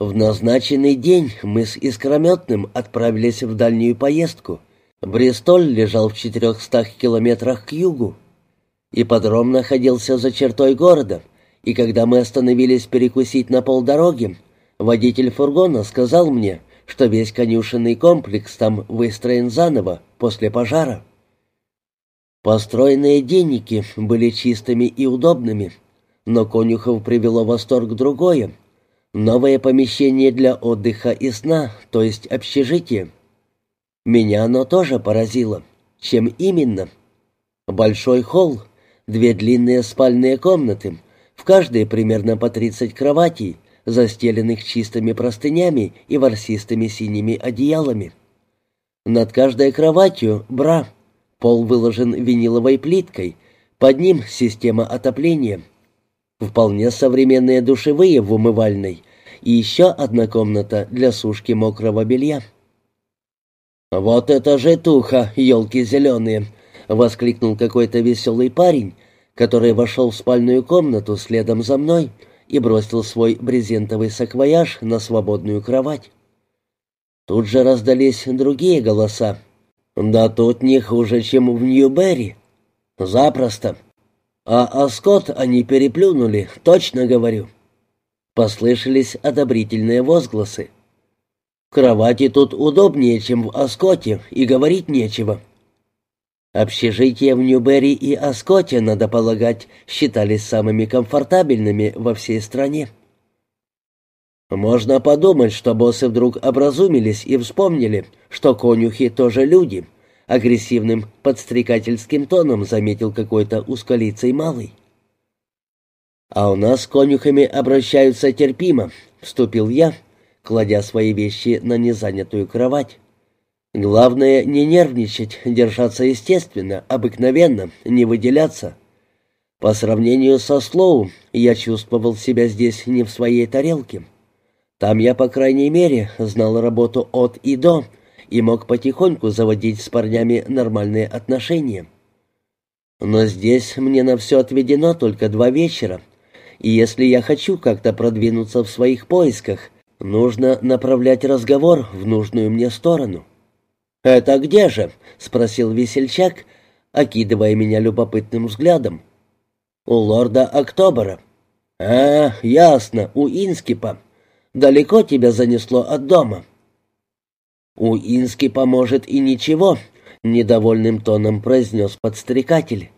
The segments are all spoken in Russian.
В назначенный день мы с Искрометным отправились в дальнюю поездку. Бристоль лежал в четырехстах километрах к югу. Ипподром находился за чертой города, и когда мы остановились перекусить на полдороги, водитель фургона сказал мне, что весь конюшенный комплекс там выстроен заново, после пожара. Построенные денники были чистыми и удобными, но конюхов привело восторг другое — Новое помещение для отдыха и сна, то есть общежитие. Меня оно тоже поразило. Чем именно? Большой холл, две длинные спальные комнаты, в каждой примерно по 30 кроватей, застеленных чистыми простынями и ворсистыми синими одеялами. Над каждой кроватью бра, пол выложен виниловой плиткой, под ним система отопления — вполне современные душевые в умывальной и еще одна комната для сушки мокрого белья. «Вот это же туха, елки зеленые!» — воскликнул какой-то веселый парень, который вошел в спальную комнату следом за мной и бросил свой брезентовый саквояж на свободную кровать. Тут же раздались другие голоса. «Да тут не хуже, чем в Нью-Берри. Запросто. А Аскот они переплюнули, точно говорю». Послышались одобрительные возгласы. «В кровати тут удобнее, чем в Аскоте, и говорить нечего». Общежития в Ньюберри и Аскоте, надо полагать, считались самыми комфортабельными во всей стране. Можно подумать, что боссы вдруг образумились и вспомнили, что конюхи тоже люди, агрессивным подстрекательским тоном заметил какой-то узколицый малый. «А у нас с конюхами обращаются терпимо», — вступил я, кладя свои вещи на незанятую кровать. «Главное не нервничать, держаться естественно, обыкновенно, не выделяться». По сравнению со Слоу, я чувствовал себя здесь не в своей тарелке. Там я, по крайней мере, знал работу от и до — и мог потихоньку заводить с парнями нормальные отношения. Но здесь мне на все отведено только два вечера, и если я хочу как-то продвинуться в своих поисках, нужно направлять разговор в нужную мне сторону. «Это где же?» — спросил весельчак, окидывая меня любопытным взглядом. «У лорда Октобера». «А, ясно, у Инскипа. Далеко тебя занесло от дома?» «У Ински поможет и ничего», — недовольным тоном произнес подстрекатель.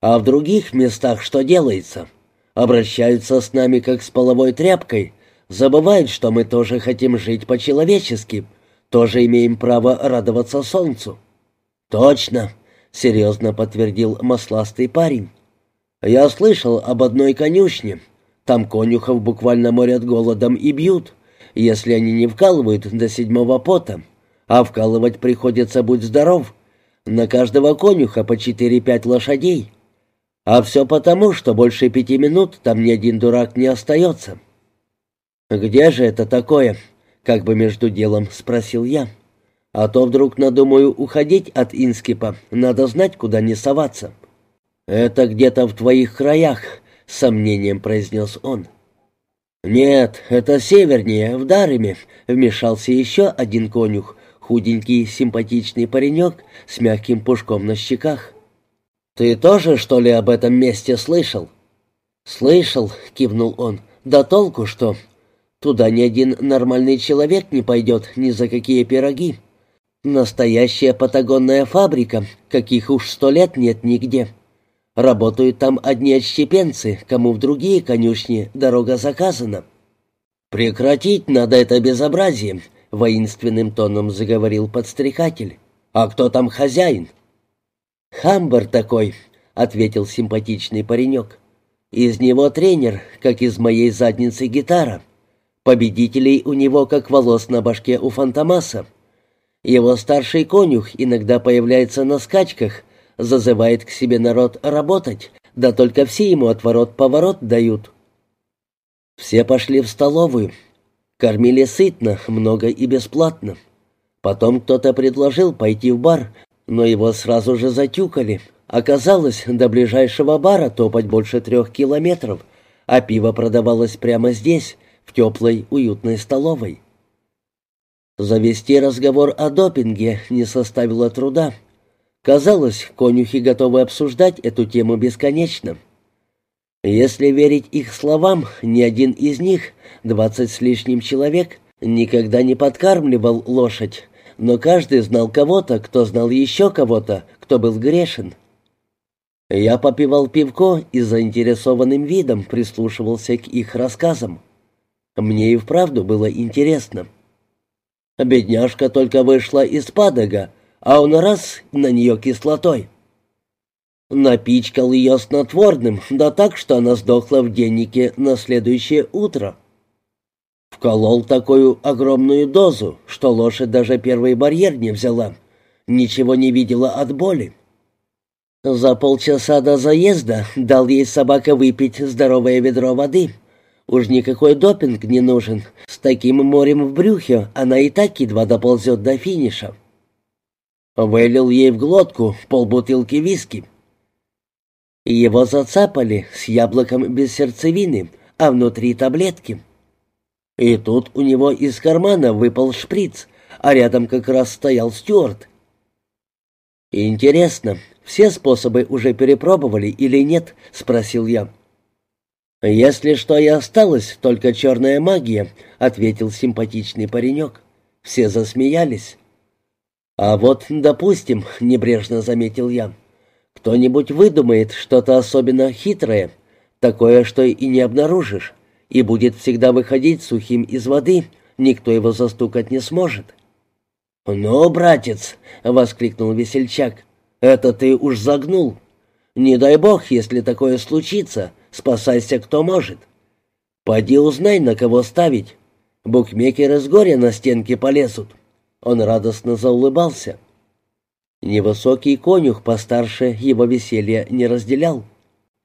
«А в других местах что делается? Обращаются с нами как с половой тряпкой, забывают, что мы тоже хотим жить по-человечески, тоже имеем право радоваться солнцу». «Точно», — серьезно подтвердил масластый парень. «Я слышал об одной конюшне. Там конюхов буквально морят голодом и бьют если они не вкалывают до седьмого пота. А вкалывать приходится, будь здоров, на каждого конюха по четыре-пять лошадей. А все потому, что больше пяти минут там ни один дурак не остается. «Где же это такое?» — как бы между делом спросил я. «А то вдруг надумаю уходить от Инскипа, надо знать, куда не соваться». «Это где-то в твоих краях», — с сомнением произнес он. «Нет, это севернее, в Дареме», — вмешался еще один конюх, худенький симпатичный паренек с мягким пушком на щеках. «Ты тоже, что ли, об этом месте слышал?» «Слышал», — кивнул он. «Да толку что? Туда ни один нормальный человек не пойдет ни за какие пироги. Настоящая патагонная фабрика, каких уж сто лет нет нигде». Работают там одни отщепенцы, кому в другие конюшни дорога заказана». «Прекратить надо это безобразие», — воинственным тоном заговорил подстрекатель. «А кто там хозяин?» «Хамбар такой», — ответил симпатичный паренек. «Из него тренер, как из моей задницы гитара. Победителей у него, как волос на башке у Фантомаса. Его старший конюх иногда появляется на скачках, зазывает к себе народ работать, да только все ему отворот-поворот дают. Все пошли в столовую. Кормили сытно, много и бесплатно. Потом кто-то предложил пойти в бар, но его сразу же затюкали. Оказалось, до ближайшего бара топать больше трех километров, а пиво продавалось прямо здесь, в теплой, уютной столовой. Завести разговор о допинге не составило труда. Казалось, конюхи готовы обсуждать эту тему бесконечно. Если верить их словам, ни один из них, двадцать с лишним человек, никогда не подкармливал лошадь, но каждый знал кого-то, кто знал еще кого-то, кто был грешен. Я попивал пивко и заинтересованным видом прислушивался к их рассказам. Мне и вправду было интересно. Бедняжка только вышла из падога, а он раз на нее кислотой. Напичкал ее снотворным, да так, что она сдохла в деннике на следующее утро. Вколол такую огромную дозу, что лошадь даже первый барьер не взяла. Ничего не видела от боли. За полчаса до заезда дал ей собака выпить здоровое ведро воды. Уж никакой допинг не нужен. С таким морем в брюхе она и так едва доползет до финиша. Вылил ей в глотку полбутылки виски. Его зацапали с яблоком без сердцевины, а внутри таблетки. И тут у него из кармана выпал шприц, а рядом как раз стоял Стюарт. «Интересно, все способы уже перепробовали или нет?» — спросил я. «Если что и осталось, только черная магия», — ответил симпатичный паренек. Все засмеялись. «А вот, допустим», — небрежно заметил я, — «кто-нибудь выдумает что-то особенно хитрое, такое, что и не обнаружишь, и будет всегда выходить сухим из воды, никто его застукать не сможет». «Ну, братец», — воскликнул весельчак, — «это ты уж загнул. Не дай бог, если такое случится, Спасайся, кто может. Пойди узнай, на кого ставить. Букмекеры с горя на стенке полезут». Он радостно заулыбался. Невысокий конюх постарше его веселья не разделял.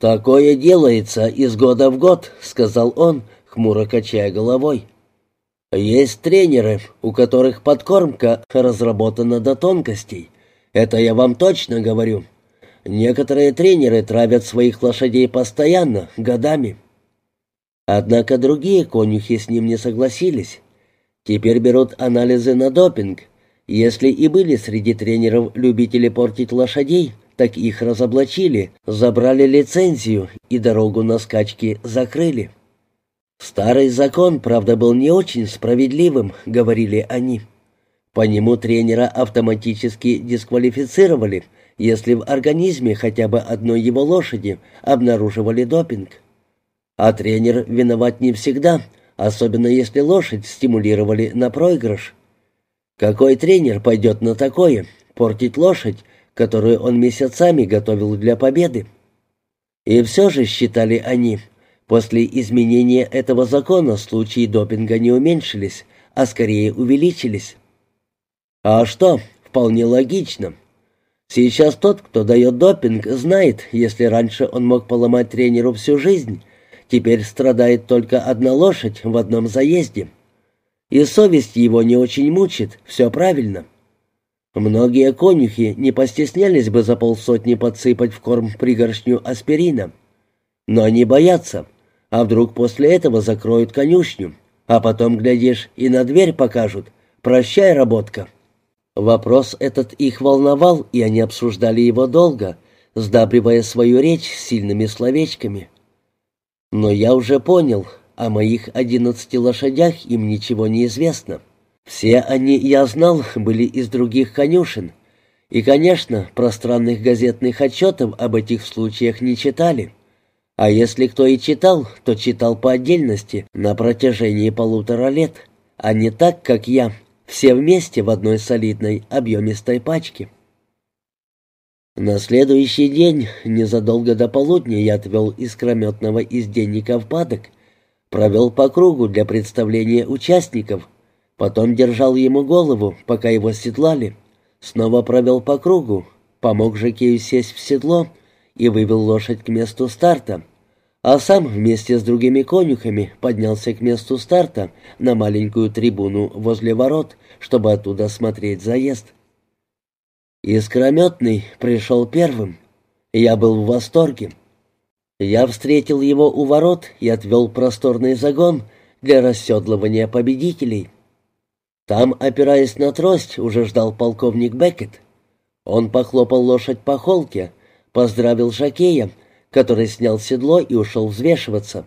«Такое делается из года в год», — сказал он, хмуро качая головой. «Есть тренеры, у которых подкормка разработана до тонкостей. Это я вам точно говорю. Некоторые тренеры травят своих лошадей постоянно, годами. Однако другие конюхи с ним не согласились. Теперь берут анализы на допинг. Если и были среди тренеров любители портить лошадей, так их разоблачили, забрали лицензию и дорогу на скачки закрыли. Старый закон, правда, был не очень справедливым, говорили они. По нему тренера автоматически дисквалифицировали – если в организме хотя бы одной его лошади обнаруживали допинг. А тренер виноват не всегда, особенно если лошадь стимулировали на проигрыш. Какой тренер пойдет на такое, портить лошадь, которую он месяцами готовил для победы? И все же, считали они, после изменения этого закона случаи допинга не уменьшились, а скорее увеличились. А что, вполне логично. Сейчас тот, кто дает допинг, знает, если раньше он мог поломать тренеру всю жизнь, теперь страдает только одна лошадь в одном заезде. И совесть его не очень мучит, все правильно. Многие конюхи не постеснялись бы за полсотни подсыпать в корм пригоршню аспирина. Но они боятся, а вдруг после этого закроют конюшню, а потом, глядишь, и на дверь покажут «Прощай, работка». Вопрос этот их волновал, и они обсуждали его долго, сдабривая свою речь сильными словечками. Но я уже понял, о моих одиннадцати лошадях им ничего не известно. Все они, я знал, были из других конюшен. И, конечно, пространных газетных отчетов об этих случаях не читали. А если кто и читал, то читал по отдельности на протяжении полутора лет, а не так, как я, все вместе в одной солидной объемистой пачке. На следующий день, незадолго до полудня, я отвел искрометного из денника в падок, провел по кругу для представления участников, потом держал ему голову, пока его седлали, снова провел по кругу, помог Жакею сесть в седло и вывел лошадь к месту старта, а сам вместе с другими конюхами поднялся к месту старта на маленькую трибуну возле ворот, чтобы оттуда смотреть заезд. Искрометный пришел первым. Я был в восторге. Я встретил его у ворот и отвел просторный загон, для расседлывания победителей. Там, опираясь на трость, уже ждал полковник Беккет. Он похлопал лошадь по холке, поздравил жакея, который снял седло и ушел взвешиваться.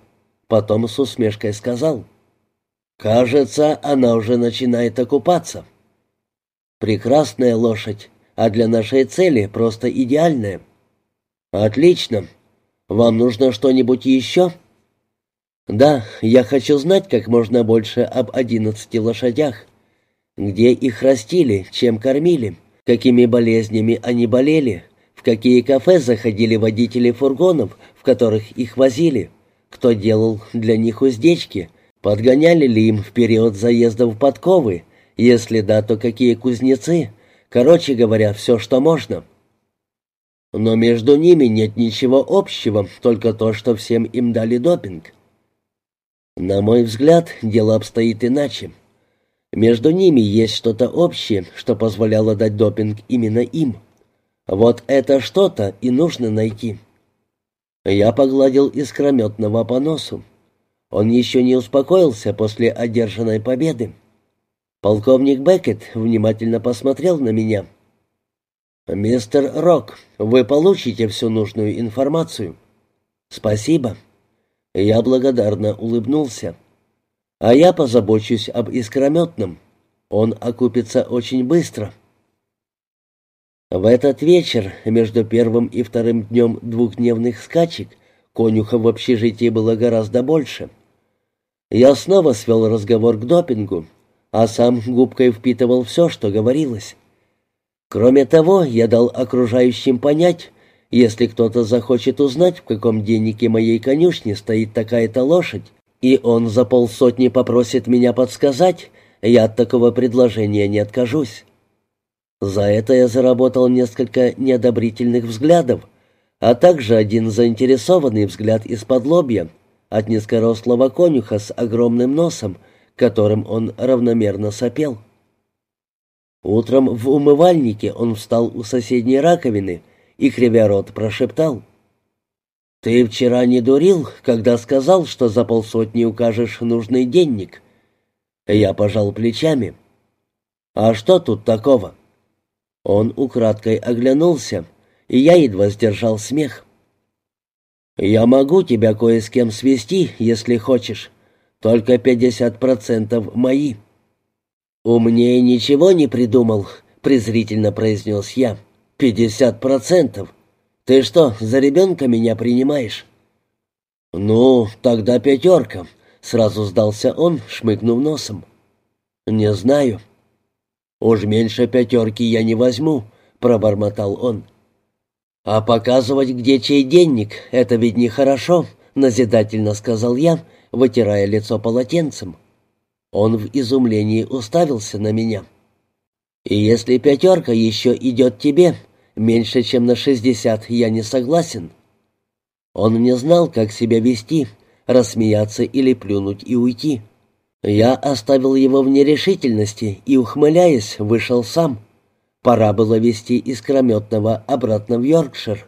Потом с усмешкой сказал, «Кажется, она уже начинает окупаться». «Прекрасная лошадь, а для нашей цели просто идеальная». «Отлично. Вам нужно что-нибудь еще?» «Да, я хочу знать как можно больше об одиннадцати лошадях. Где их растили, чем кормили, какими болезнями они болели, в какие кафе заходили водители фургонов, в которых их возили, кто делал для них уздечки, подгоняли ли им в период заездов подковы, если да, то какие кузнецы, короче говоря, все, что можно». Но между ними нет ничего общего, только то, что всем им дали допинг. На мой взгляд, дело обстоит иначе. Между ними есть что-то общее, что позволяло дать допинг именно им. Вот это что-то и нужно найти. Я погладил искрометного по носу. Он еще не успокоился после одержанной победы. Полковник Беккет внимательно посмотрел на меня. «Мистер Рок, вы получите всю нужную информацию». «Спасибо». Я благодарно улыбнулся. «А я позабочусь об искрометном. Он окупится очень быстро». В этот вечер, между первым и вторым днем двухдневных скачек, конюха в общежитии было гораздо больше. Я снова свел разговор к допингу, а сам губкой впитывал все, что говорилось. Кроме того, я дал окружающим понять, если кто-то захочет узнать, в каком деннике моей конюшни стоит такая-то лошадь, и он за полсотни попросит меня подсказать, я от такого предложения не откажусь. За это я заработал несколько неодобрительных взглядов, а также один заинтересованный взгляд из-под лобья от низкорослого конюха с огромным носом, которым он равномерно сопел. Утром в умывальнике он встал у соседней раковины — и, кривя рот, прошептал. «Ты вчера не дурил, когда сказал, что за полсотни укажешь нужный денник?» Я пожал плечами. «А что тут такого?» Он украдкой оглянулся, и я едва сдержал смех. «Я могу тебя кое с кем свести, если хочешь. Только пятьдесят процентов мои». «Умнее ничего не придумал», — презрительно произнес я. «Пятьдесят процентов? Ты что, за ребенка меня принимаешь?» «Ну, тогда пятерка», — сразу сдался он, шмыгнув носом. «Не знаю». «Уж меньше пятерки я не возьму», — пробормотал он. «А показывать, где чей денник, это ведь нехорошо», — назидательно сказал я, вытирая лицо полотенцем. Он в изумлении уставился на меня. «И если пятерка еще идет тебе, Меньше чем на шестьдесят я не согласен». Он не знал, как себя вести, рассмеяться или плюнуть и уйти. Я оставил его в нерешительности и, ухмыляясь, вышел сам. Пора было вести искрометного обратно в Йоркшир.